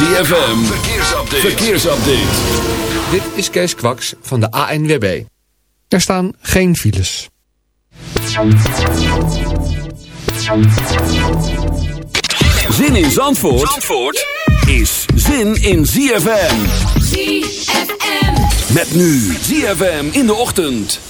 ZFM, verkeersupdate. verkeersupdate. Dit is Kees Kwaks van de ANWB. Er staan geen files. Zin in Zandvoort, Zandvoort is zin in ZFM. ZFM. Met nu ZFM in de ochtend.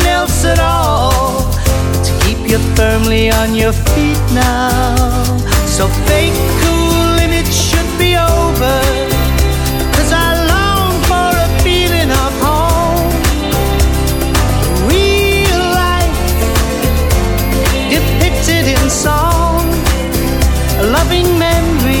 else at all? To keep you firmly on your feet now so fake cool and it should be over Cause I long for a feeling of home Real life Depicted in song A loving memory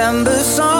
September song,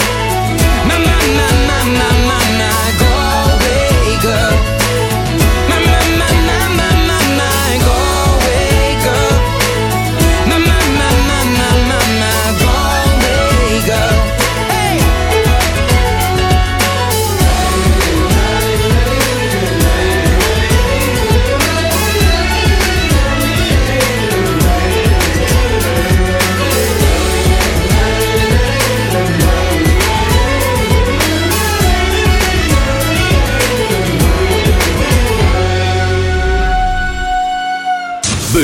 My, my, my, my, my,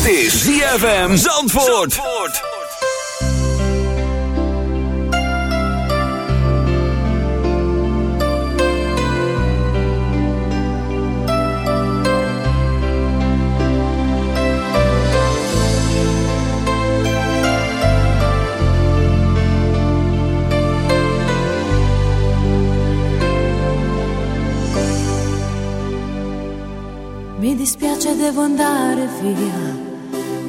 ZFM Zandvoort. Zandvoort. Mi dispiace, devo andare via,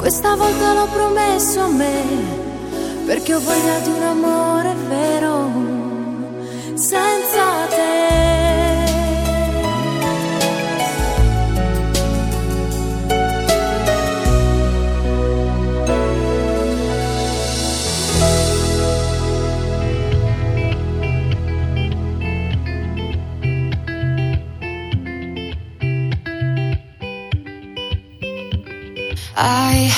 questa volta l'ho promesso a me perché ho voglia di un amore vero senza te. I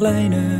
Liner.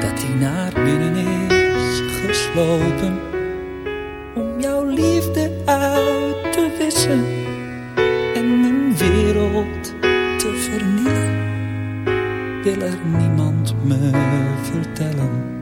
dat hij naar binnen is geslopen. Om jouw liefde uit te wissen en mijn wereld te vernielen, wil er niemand me vertellen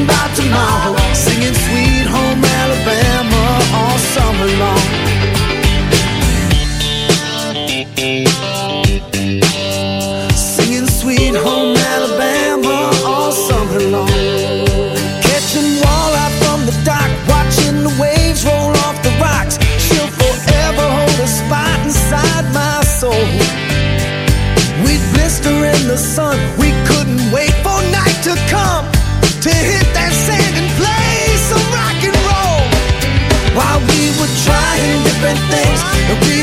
About tomorrow. Singing Sweet Home Alabama all summer long. Singing Sweet Home Alabama all summer long. Catching walleye from the dock, watching the waves roll off the rocks. She'll forever hold a spot inside my soul. We'd blister in the sun, things, and we